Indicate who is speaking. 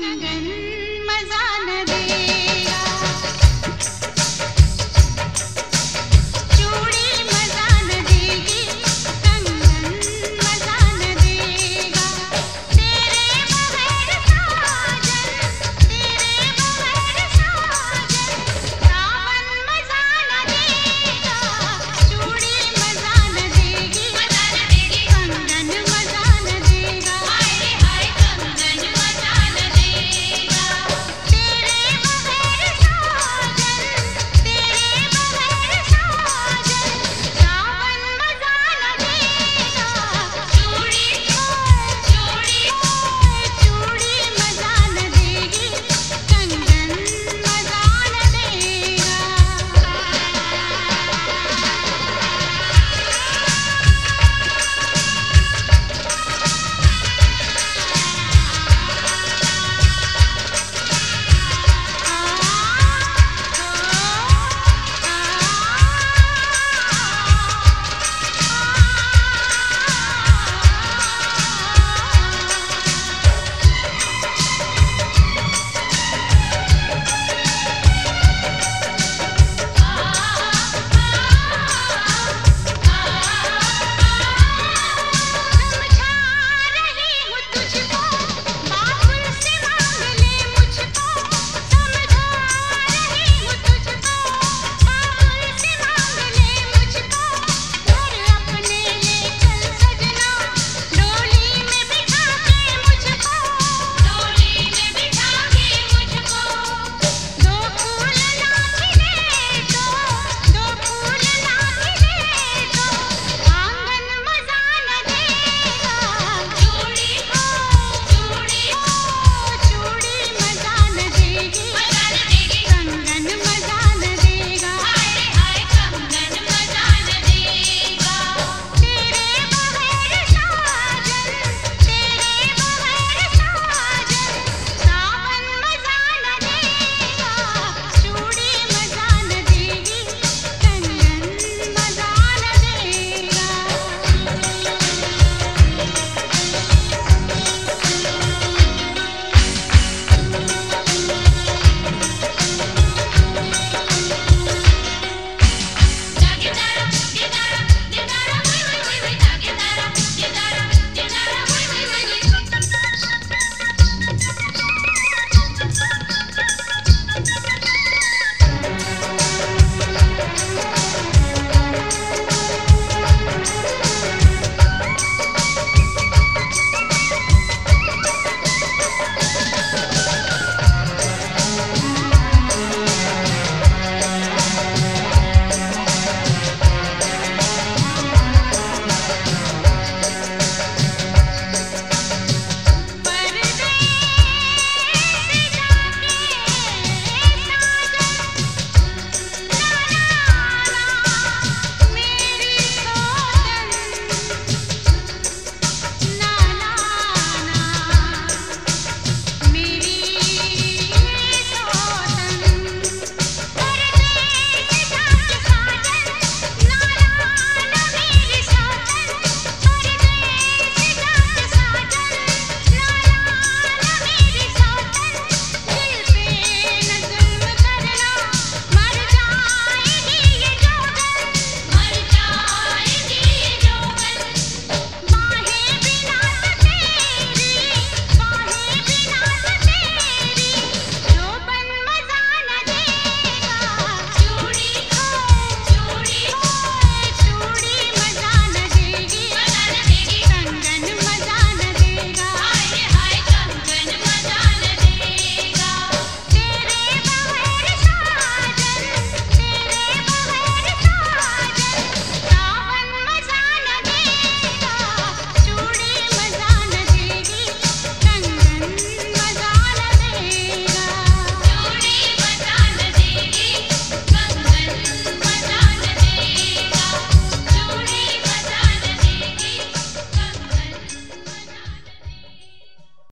Speaker 1: रंगन मज़ा दे।